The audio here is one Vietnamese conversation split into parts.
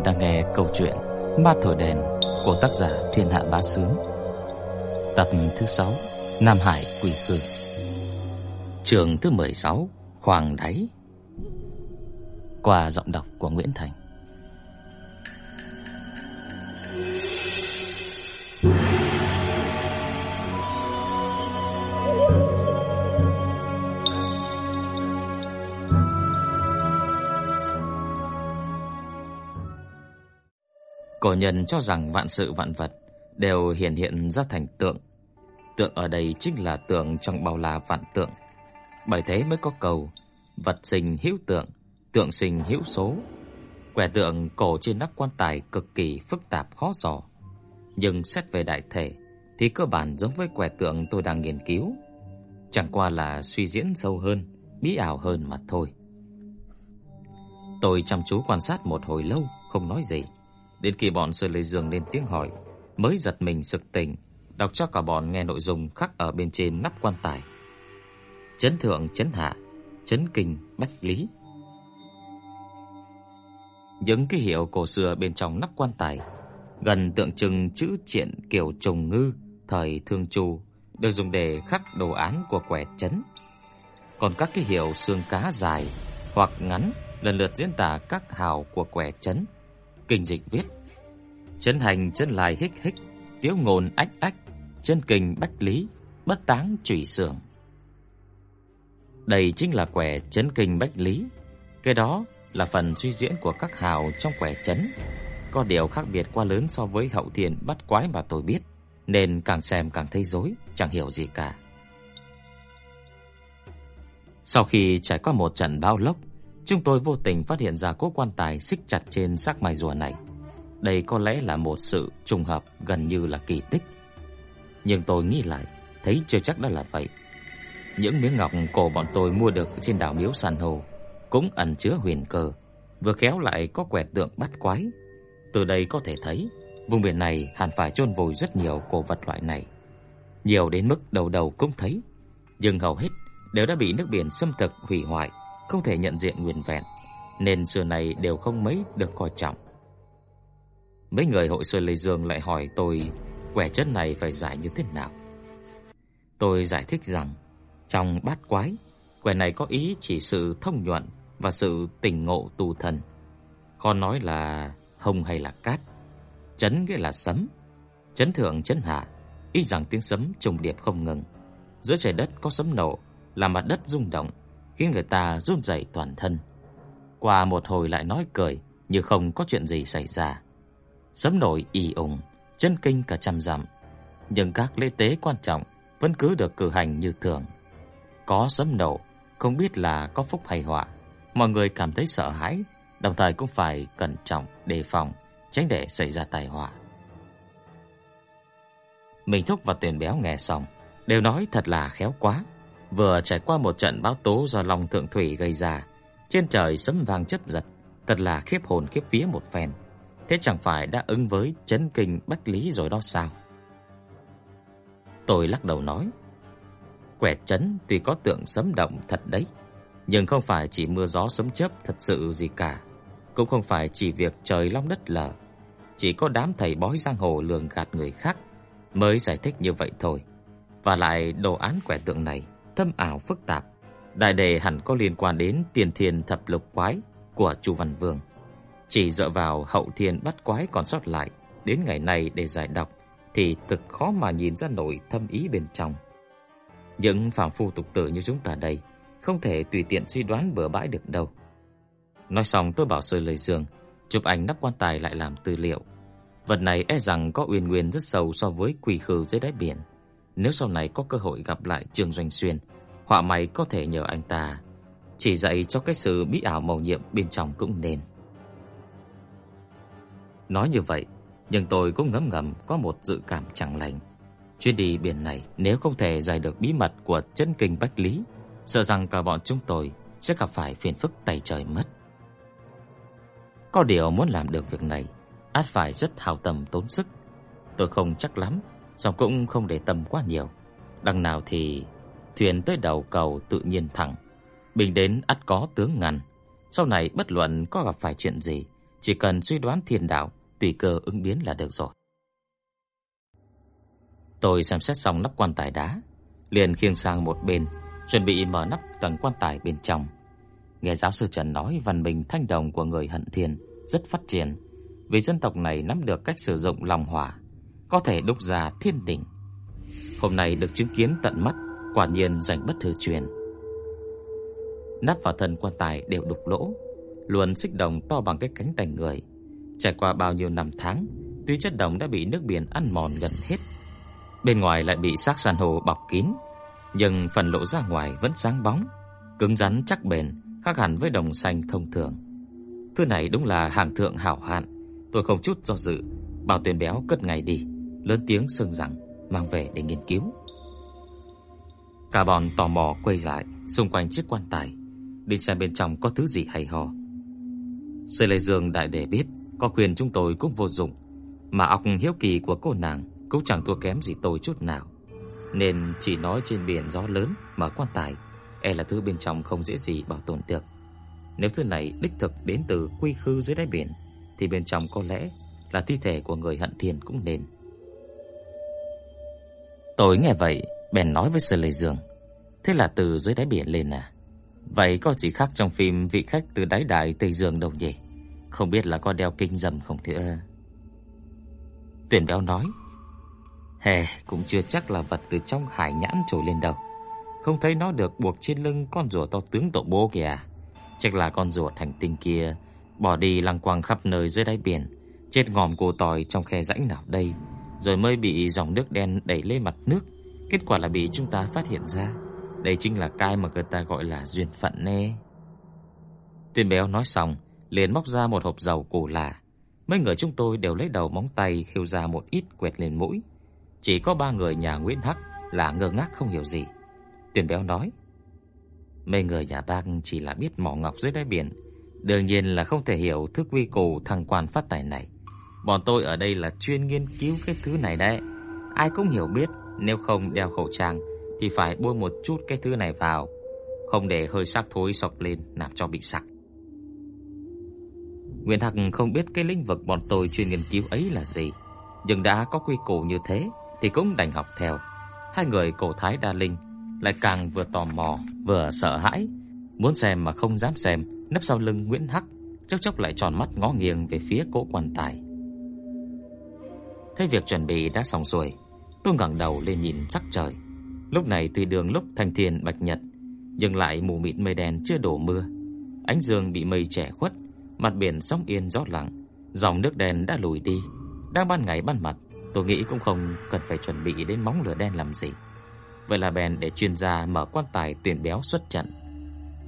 Bạn đang nghe câu chuyện Ma Thổi Đèn của tác giả Thiên Hạ Bá Sướng. Tập thứ 6 Nam Hải Quỷ Khư. Trường thứ 16 Khoảng Đáy. Qua giọng đọc của Nguyễn Thành. Cổ nhân cho rằng vạn sự vạn vật đều hiện hiện ra thành tượng. Tượng ở đây chính là tượng trong bao la vạn tượng. Bởi thế mới có câu vật sinh hữu tượng, tượng sinh hữu số. Quẻ tượng cổ trên nắp quan tài cực kỳ phức tạp khó dò. Nhưng xét về đại thể thì cơ bản giống với quẻ tượng tôi đang nghiên cứu. Chẳng qua là suy diễn sâu hơn, bí ảo hơn mà thôi. Tôi chăm chú quan sát một hồi lâu, không nói gì. Đến khi bọn Sơn Lê Dương lên tiếng hỏi, mới giật mình sực tỉnh, đọc cho cả bọn nghe nội dung khắc ở bên trên nắp quan tài. Chấn thượng chấn hạ, chấn kinh bách lý. Những ký hiệu cổ xưa bên trong nắp quan tài, gần tượng trưng chữ triện kiểu trùng ngư thời thương chu, được dùng để khắc đồ án của quẻ chấn. Còn các ký hiệu xương cá dài hoặc ngắn lần lượt diễn tả các hào của quẻ chấn kinh dịch viết: Chân hành chân lại hích hích, tiếu ngôn ách ách, chân kinh bách lý, bất táng chủy sưởng. Đây chính là quẻ chấn kinh bách lý. Cái đó là phần suy diễn của các hào trong quẻ chấn. Có điều khác biệt quá lớn so với hậu thiên bắt quái mà tôi biết, nên càng xem càng thấy rối, chẳng hiểu gì cả. Sau khi trải qua một trận bão lốc, Chúng tôi vô tình phát hiện ra cố quan tài xích chặt trên xác mai rùa này. Đây có lẽ là một sự trùng hợp gần như là kỳ tích. Nhưng tôi nghĩ lại, thấy chưa chắc đã là vậy. Những miếng ngọc cổ bọn tôi mua được trên đảo Miếu San Hô cũng ẩn chứa huyền cơ, vừa khéo lại có quẻ tượng bắt quái. Từ đây có thể thấy, vùng biển này hẳn phải chôn vùi rất nhiều cổ vật loại này. Nhiều đến mức đầu đầu cũng thấy, nhưng hầu hết đều đã bị nước biển xâm thực hủy hoại không thể nhận diện nguyên vẹn, nên xưa này đều không mấy được coi trọng. Mấy người hội Sơn Lê Dương lại hỏi tôi quẻ chân này phải giải như thế nào. Tôi giải thích rằng trong bát quái, quẻ này có ý chỉ sự thông nhuận và sự tỉnh ngộ tu thần. Còn nói là hồng hay là cát. Chấn nghĩa là sấm, chấn thượng chấn hạ, ý rằng tiếng sấm trùng điệp không ngừng. Giữa trời đất có sấm nổ, làm mặt đất rung động, khiến người ta run rẩy toàn thân. Qua một hồi lại nói cười như không có chuyện gì xảy ra. Sấm nổi ì ùng, chân kinh cả trăm dặm, nhưng các lễ tế quan trọng vẫn cứ được cử hành như thường. Có sấm nổ, không biết là có phúc hay họa, mọi người cảm thấy sợ hãi, đồng thời cũng phải cẩn trọng đề phòng, tránh để xảy ra tai họa. Mình Thúc và Tiền Béo nghe xong, đều nói thật là khéo quá vừa trải qua một trận bão tố do lòng thượng thủy gây ra, trên trời sấm vang chớp giật, thật là khiếp hồn khiếp vía một phen. Thế chẳng phải đã ứng với chấn kinh bách lý rồi đó sao? Tôi lắc đầu nói, quẻ chấn tuy có tượng sấm động thật đấy, nhưng không phải chỉ mưa gió sấm chớp thật sự gì cả, cũng không phải chỉ việc trời long đất lở, chỉ có đám thầy bói giang hồ lường gạt người khác mới giải thích như vậy thôi. Và lại đồ án quẻ tượng này thâm ảo phức tạp. Đại đề hẳn có liên quan đến tiền thiên thập lục quái của Chu Văn Vương. Chỉ dựa vào hậu thiên bắt quái còn sót lại, đến ngày nay để giải đọc thì thực khó mà nhìn ra nổi thâm ý bên trong. Những phàm phu tục tử như chúng ta đây không thể tùy tiện suy đoán bừa bãi được đâu. Nói xong tôi bảo Sơ Lời Dương chụp ảnh nắp quan tài lại làm tư liệu. Vật này e rằng có uyên nguyên rất sâu so với quỷ khư dưới đáy biển. Nếu sau này có cơ hội gặp lại Trương Doanh Xuyên, họa mày có thể nhờ anh ta chỉ dạy cho cái sự bí ảo màu nhiệm bên trong cũng nên. Nói như vậy, nhưng tôi cũng ngấm ngầm có một dự cảm chẳng lành. Chuyến đi biển này nếu không thể giải được bí mật của chân kinh Bách Lý, sợ rằng cả bọn chúng tôi sẽ gặp phải phiền phức tay trời mất. Có điều muốn làm được việc này, át phải rất hào tâm tốn sức. Tôi không chắc lắm song cũng không để tâm quá nhiều. Đằng nào thì thuyền tới đầu cầu tự nhiên thẳng, bình đến ắt có tướng ngăn. Sau này bất luận có gặp phải chuyện gì chỉ cần suy đoán thiên đạo, tùy cơ ứng biến là được rồi. Tôi xem xét xong nắp quan tài đá, liền khiêng sang một bên, chuẩn bị mở nắp tầng quan tài bên trong. Nghe giáo sư Trần nói văn minh thanh đồng của người Hận Thiên rất phát triển, vì dân tộc này nắm được cách sử dụng lòng hỏa, có thể đúc ra thiên đỉnh. Hôm nay được chứng kiến tận mắt, quả nhiên rảnh bất thừa truyền. Nắp và thân quan tài đều đục lỗ, luôn xích đồng to bằng cái cánh tay người. Trải qua bao nhiêu năm tháng, tuy chất đồng đã bị nước biển ăn mòn gần hết, bên ngoài lại bị xác san hô bọc kín, nhưng phần lộ ra ngoài vẫn sáng bóng, cứng rắn chắc bền, khác hẳn với đồng xanh thông thường. Thứ này đúng là hàng thượng hảo hạn, tôi không chút do dự, bảo tuyển béo cất ngay đi, lớn tiếng sừng rằng mang về để nghiên cứu. Cả bọn tò mò quay lại xung quanh chiếc quan tài, đi xem bên trong có thứ gì hay ho. Sơ Lê Dương đại để biết, có khuyên chúng tôi cũng vô dụng, mà óc hiếu kỳ của cô nàng cũng chẳng thua kém gì tôi chút nào. Nên chỉ nói trên biển gió lớn mở quan tài, e là thứ bên trong không dễ gì bảo tồn được. Nếu thứ này đích thực đến từ quy khư dưới đáy biển, thì bên trong có lẽ là thi thể của người hận thiên cũng nên. Tôi nghe vậy, bèn nói với Sở Lệ Dương, thế là từ dưới đáy biển lên à? Vậy có gì khác trong phim vị khách từ đáy đại Tây Dương đâu nhỉ? Không biết là có đeo kinh dầm không thưa Tuyển béo nói, Hè, cũng chưa chắc là vật từ trong hải nhãn trồi lên đâu. Không thấy nó được buộc trên lưng con rùa to tướng tổ bố kìa. À? Chắc là con rùa thành tinh kia bỏ đi lăng quăng khắp nơi dưới đáy biển, chết ngòm cô tỏi trong khe rãnh nào đây, rồi mới bị dòng nước đen đẩy lên mặt nước. Kết quả là bị chúng ta phát hiện ra. Đây chính là cái mà người ta gọi là duyên phận nè. Tuyên béo nói xong, liền móc ra một hộp dầu cổ lạ. Mấy người chúng tôi đều lấy đầu móng tay khêu ra một ít quẹt lên mũi. Chỉ có ba người nhà Nguyễn Hắc là ngơ ngác không hiểu gì. Tuyển béo nói, mấy người nhà bác chỉ là biết mỏ ngọc dưới đáy biển, đương nhiên là không thể hiểu thức quy củ thăng quan phát tài này. Bọn tôi ở đây là chuyên nghiên cứu cái thứ này đấy. Ai cũng hiểu biết, nếu không đeo khẩu trang thì phải bôi một chút cái thứ này vào, không để hơi xác thối sọc lên làm cho bị sặc. Nguyễn Hạc không biết cái lĩnh vực bọn tôi chuyên nghiên cứu ấy là gì, nhưng đã có quy củ như thế thì cũng đành học theo. Hai người cổ thái đa linh lại càng vừa tò mò vừa sợ hãi, muốn xem mà không dám xem, nấp sau lưng Nguyễn Hắc, chốc chốc lại tròn mắt ngó nghiêng về phía cỗ quan tài. Thấy việc chuẩn bị đã xong xuôi, tôi ngẩng đầu lên nhìn sắc trời. Lúc này tuy đường lúc thanh thiên bạch nhật, nhưng lại mù mịt mây đen chưa đổ mưa. Ánh dương bị mây che khuất, mặt biển sóng yên gió lặng, dòng nước đen đã lùi đi. Đang ban ngày ban mặt, tôi nghĩ cũng không cần phải chuẩn bị đến móng lửa đen làm gì. Vậy là bèn để chuyên gia mở quan tài tuyển béo xuất trận.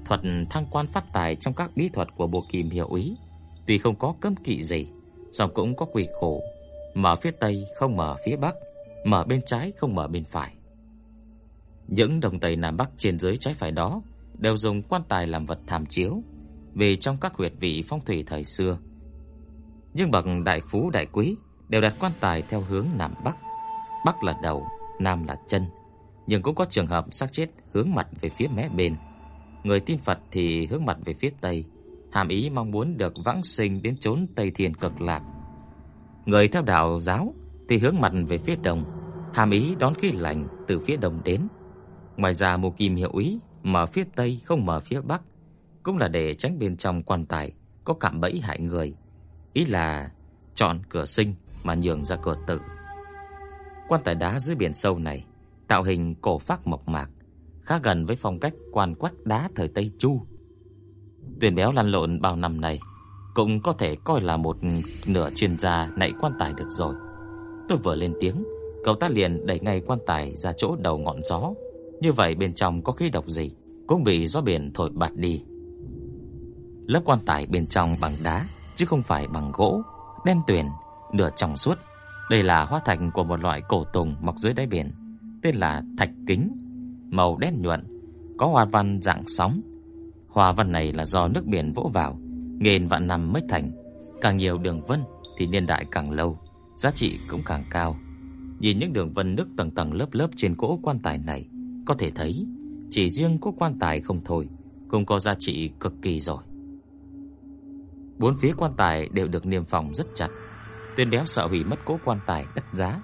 Thuật thăng quan phát tài trong các bí thuật của bộ kim hiệu ý, tuy không có cấm kỵ gì, song cũng có quỷ khổ. Mở phía tây không mở phía bắc, mở bên trái không mở bên phải. Những đồng tây nam bắc trên dưới trái phải đó đều dùng quan tài làm vật tham chiếu, vì trong các huyệt vị phong thủy thời xưa. Nhưng bậc đại phú đại quý đều đặt quan tài theo hướng nam bắc. Bắc là đầu, nam là chân, nhưng cũng có trường hợp xác chết hướng mặt về phía mé bên. Người tin Phật thì hướng mặt về phía tây, hàm ý mong muốn được vãng sinh đến chốn Tây Thiên cực lạc. Người theo đạo giáo thì hướng mặt về phía đông, hàm ý đón khí lạnh từ phía đông đến. Ngoài ra mù kim hiệu ý mở phía tây không mở phía bắc, cũng là để tránh bên trong quan tài có cạm bẫy hại người. Ý là chọn cửa sinh mà nhường ra cửa tử. Quan tài đá dưới biển sâu này, tạo hình cổ phác mộc mạc, khá gần với phong cách quan quách đá thời Tây Chu. Tuyển béo lăn lộn bao năm này, cũng có thể coi là một nửa chuyên gia nạy quan tài được rồi. Tôi vừa lên tiếng, cậu ta liền đẩy ngay quan tài ra chỗ đầu ngọn gió. Như vậy bên trong có khí độc gì cũng bị gió biển thổi bạt đi. Lớp quan tài bên trong bằng đá chứ không phải bằng gỗ, đen tuyền, nửa trong suốt. Đây là hóa thạch của một loại cổ tùng mọc dưới đáy biển, tên là thạch kính, màu đen nhuận, có hoa văn dạng sóng. Hoa văn này là do nước biển vỗ vào, nghìn vạn năm mới thành, càng nhiều đường vân thì niên đại càng lâu, giá trị cũng càng cao. Nhìn những đường vân nước tầng tầng lớp lớp trên cỗ quan tài này, có thể thấy chỉ riêng cỗ quan tài không thôi, cũng có giá trị cực kỳ rồi. Bốn phía quan tài đều được niêm phong rất chặt. Tên béo sợ hủy mất cố quan tài đắt giá,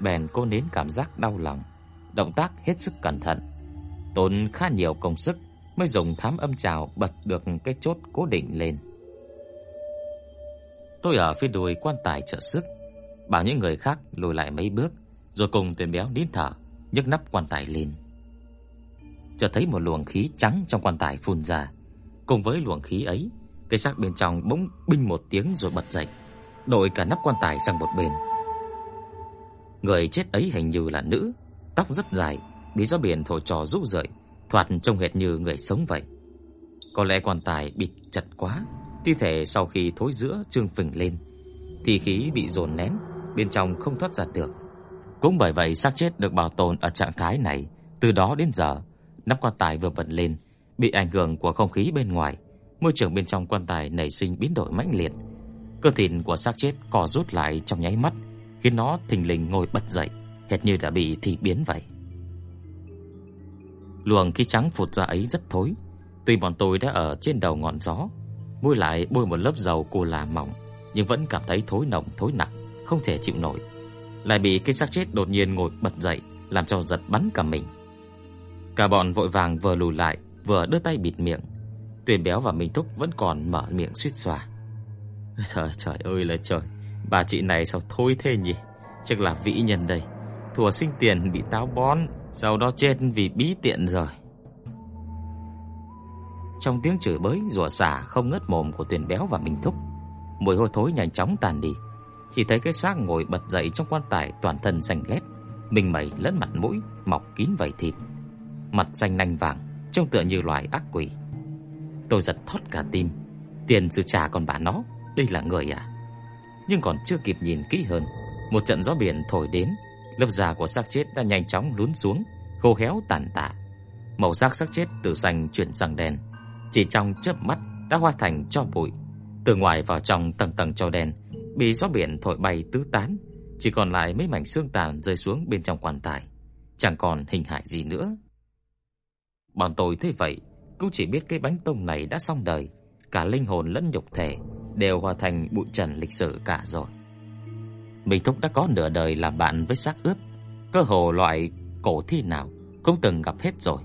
bèn cố nén cảm giác đau lòng, động tác hết sức cẩn thận. Tốn khá nhiều công sức mới dùng thám âm trào bật được cái chốt cố định lên. Tôi ở phía đuôi quan tài trợ sức, bảo những người khác lùi lại mấy bước, rồi cùng tên béo nín thở, nhấc nắp quan tài lên. Chợt thấy một luồng khí trắng trong quan tài phun ra, cùng với luồng khí ấy, cái xác bên trong bỗng binh một tiếng rồi bật dậy, đội cả nắp quan tài sang một bên. Người chết ấy hình như là nữ, tóc rất dài, bị gió biển thổi trò rũ rượi, thoạt trông hệt như người sống vậy. Có lẽ quan tài bị chặt quá, thi thể sau khi thối giữa trương phình lên, thì khí bị dồn nén, bên trong không thoát ra được. Cũng bởi vậy xác chết được bảo tồn ở trạng thái này, từ đó đến giờ, nắp quan tài vừa bật lên, bị ảnh hưởng của không khí bên ngoài, môi trường bên trong quan tài nảy sinh biến đổi mãnh liệt. Cơ thịt của xác chết co rút lại trong nháy mắt, khiến nó thình lình ngồi bật dậy, hệt như đã bị thị biến vậy. Luồng khí trắng phụt ra ấy rất thối, tuy bọn tôi đã ở trên đầu ngọn gió, môi lại bôi một lớp dầu cù là mỏng, nhưng vẫn cảm thấy thối nồng thối nặng, không thể chịu nổi. Lại bị cái xác chết đột nhiên ngồi bật dậy, làm cho giật bắn cả mình. Cả bọn vội vàng vừa lùi lại, vừa đưa tay bịt miệng. Tuyền béo và Minh Thúc vẫn còn mở miệng suýt xòa. Trời trời ơi là trời, bà chị này sao thối thế nhỉ? Chắc là vĩ nhân đây. thua sinh tiền bị táo bón, sau đó chết vì bí tiện rồi. Trong tiếng chửi bới rủa xả không ngớt mồm của Tuyền béo và Minh Thúc, mùi hôi thối nhanh chóng tàn đi. Chỉ thấy cái xác ngồi bật dậy trong quan tài toàn thân xanh lét, mình mẩy lẫn mặt mũi mọc kín vảy thịt, mặt xanh nanh vàng, trông tựa như loài ác quỷ. Tôi giật thót cả tim, tiền sư trả còn bà nó, đây là người à? Nhưng còn chưa kịp nhìn kỹ hơn, một trận gió biển thổi đến, lớp da của xác chết đã nhanh chóng lún xuống, khô héo tàn tạ. Màu sắc xác chết từ xanh chuyển sang đen, chỉ trong chớp mắt đã hóa thành tro bụi. Từ ngoài vào trong tầng tầng tro đen, bị gió biển thổi bay tứ tán, chỉ còn lại mấy mảnh xương tàn rơi xuống bên trong quan tài, chẳng còn hình hài gì nữa. Bọn tôi thấy vậy, cũng chỉ biết cái bánh tông này đã xong đời, cả linh hồn lẫn nhục thể đều hòa thành bụi trần lịch sử cả rồi. Mình Thúc đã có nửa đời làm bạn với xác ướp, cơ hồ loại cổ thi nào cũng từng gặp hết rồi.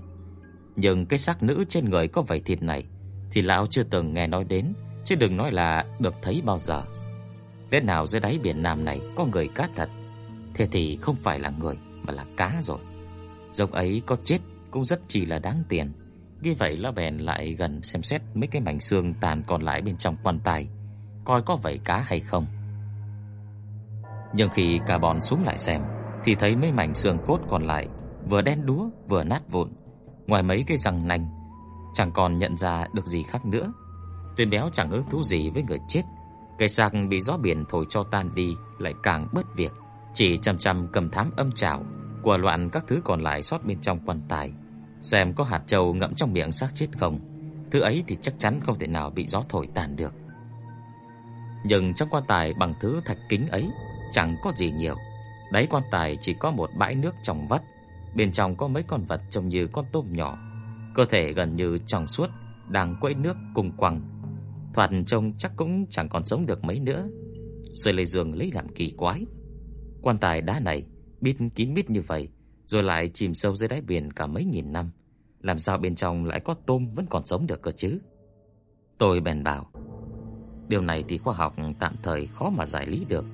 Nhưng cái xác nữ trên người có vảy thịt này thì lão chưa từng nghe nói đến, chứ đừng nói là được thấy bao giờ. Lẽ nào dưới đáy biển Nam này có người cá thật? Thế thì không phải là người mà là cá rồi. Giống ấy có chết cũng rất chỉ là đáng tiền. như vậy lão bèn lại gần xem xét mấy cái mảnh xương tàn còn lại bên trong quan tài, coi có vảy cá hay không. Nhưng khi cả bọn xuống lại xem, thì thấy mấy mảnh xương cốt còn lại vừa đen đúa vừa nát vụn, ngoài mấy cái răng nanh, chẳng còn nhận ra được gì khác nữa. Tuyên béo chẳng hứng thú gì với người chết, cây xác bị gió biển thổi cho tan đi lại càng bớt việc, chỉ chăm chăm cầm thám âm trảo, của loạn các thứ còn lại sót bên trong quan tài, xem có hạt châu ngậm trong miệng xác chết không. Thứ ấy thì chắc chắn không thể nào bị gió thổi tàn được. Nhưng trong quan tài bằng thứ thạch kính ấy chẳng có gì nhiều. Đáy quan tài chỉ có một bãi nước trong vắt, bên trong có mấy con vật trông như con tôm nhỏ, cơ thể gần như trong suốt, đang quẫy nước cùng quằn. Thoạt trông chắc cũng chẳng còn sống được mấy nữa. Rồi lê giường lấy làm kỳ quái. Quan tài đá này bịt kín mít như vậy, rồi lại chìm sâu dưới đáy biển cả mấy nghìn năm, làm sao bên trong lại có tôm vẫn còn sống được cơ chứ? Tôi bèn bảo, điều này thì khoa học tạm thời khó mà giải lý được,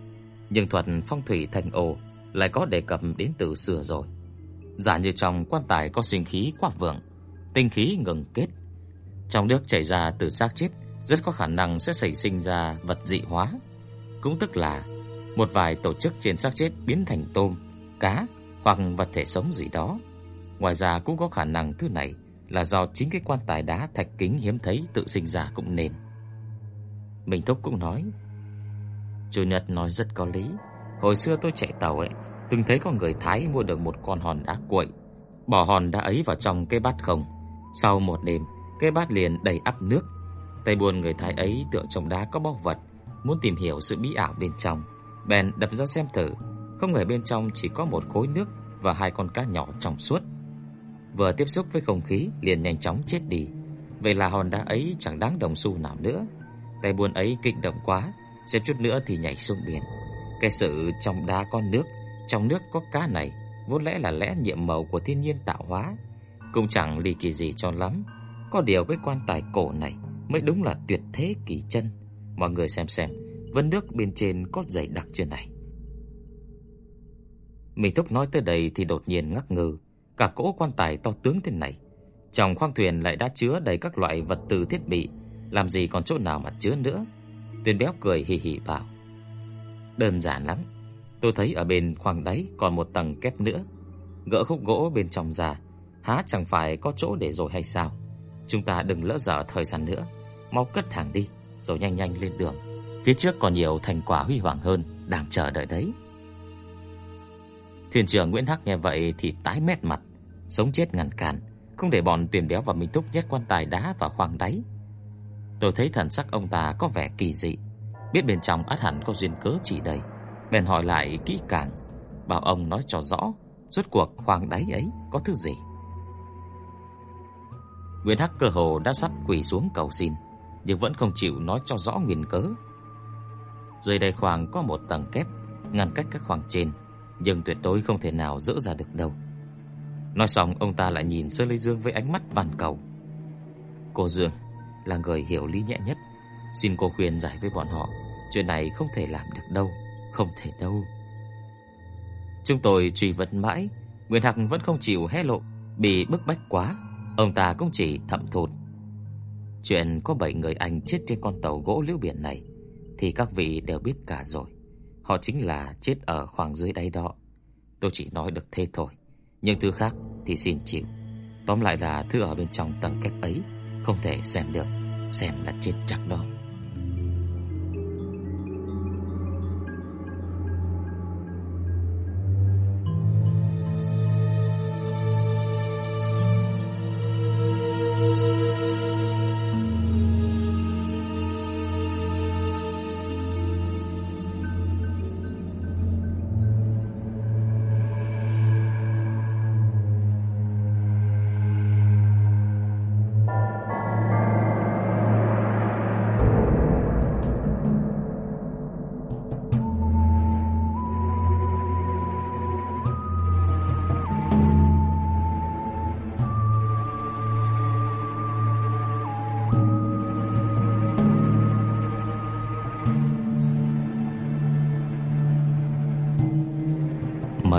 nhưng thuật phong thủy thành ổ lại có đề cập đến từ xưa rồi. Giả như trong quan tài có sinh khí quá vượng, tinh khí ngừng kết, trong nước chảy ra từ xác chết rất có khả năng sẽ xảy sinh ra vật dị hóa, cũng tức là một vài tổ chức trên xác chết biến thành tôm, cá hoặc vật thể sống gì đó. Ngoài ra cũng có khả năng thứ này là do chính cái quan tài đá thạch kính hiếm thấy tự sinh ra cũng nên. Minh Thúc cũng nói, Chủ Nhật nói rất có lý. Hồi xưa tôi chạy tàu ấy, từng thấy có người Thái mua được một con hòn đá cuội, bỏ hòn đá ấy vào trong cái bát không. Sau một đêm, cái bát liền đầy ắp nước. Tay buồn người Thái ấy tựa trong đá có báu vật, muốn tìm hiểu sự bí ảo bên trong, bèn đập ra xem thử, không ngờ bên trong chỉ có một khối nước và hai con cá nhỏ trong suốt. Vừa tiếp xúc với không khí liền nhanh chóng chết đi. Vậy là hòn đá ấy chẳng đáng đồng xu nào nữa. Tay buồn ấy kích động quá, xem chút nữa thì nhảy xuống biển. Cái sự trong đá con nước, trong nước có cá này, vốn lẽ là lẽ nhiệm màu của thiên nhiên tạo hóa, cũng chẳng ly kỳ gì cho lắm. Có điều cái quan tài cổ này mới đúng là tuyệt thế kỳ chân. Mọi người xem xem, vân nước bên trên có dày đặc chưa này. Mình thúc nói tới đây thì đột nhiên ngắc ngừ, cả cỗ quan tài to tướng thế này, trong khoang thuyền lại đã chứa đầy các loại vật tư thiết bị, làm gì còn chỗ nào mà chứa nữa. Tuyền béo cười hì hì bảo: "Đơn giản lắm, tôi thấy ở bên khoang đáy còn một tầng kép nữa, gỡ khúc gỗ bên trong ra, há chẳng phải có chỗ để rồi hay sao? Chúng ta đừng lỡ dở thời gian nữa, mau cất hàng đi, rồi nhanh nhanh lên đường. Phía trước còn nhiều thành quả huy hoàng hơn đang chờ đợi đấy." Thuyền trưởng Nguyễn Hắc nghe vậy thì tái mét mặt, sống chết ngăn cản, không để bọn tuyển Béo và Minh Túc nhét quan tài đá vào khoang đáy. Tôi thấy thần sắc ông ta có vẻ kỳ dị, biết bên trong ắt hẳn có duyên cớ chỉ đầy, bèn hỏi lại kỹ càng, bảo ông nói cho rõ, rốt cuộc khoang đáy ấy có thứ gì. Nguyễn Hắc cơ hồ đã sắp quỳ xuống cầu xin, nhưng vẫn không chịu nói cho rõ nguyên cớ. Dưới đây khoang có một tầng kép ngăn cách các khoang trên, nhưng tuyệt đối không thể nào dỡ ra được đâu. Nói xong ông ta lại nhìn Sơ Lê Dương với ánh mắt van cầu. Cô Dương là người hiểu lý nhẹ nhất, xin cô khuyên giải với bọn họ, chuyện này không thể làm được đâu, không thể đâu. Chúng tôi truy vấn mãi, Nguyên Hạc vẫn không chịu hé lộ, bị bức bách quá, ông ta cũng chỉ thậm thụt. Chuyện có 7 người Anh chết trên con tàu gỗ liễu biển này thì các vị đều biết cả rồi. Họ chính là chết ở khoảng dưới đáy đó. Tôi chỉ nói được thế thôi. Nhưng thứ khác thì xin chịu. Tóm lại là thứ ở bên trong tầng kép ấy không thể xem được, xem là chết chắc đó.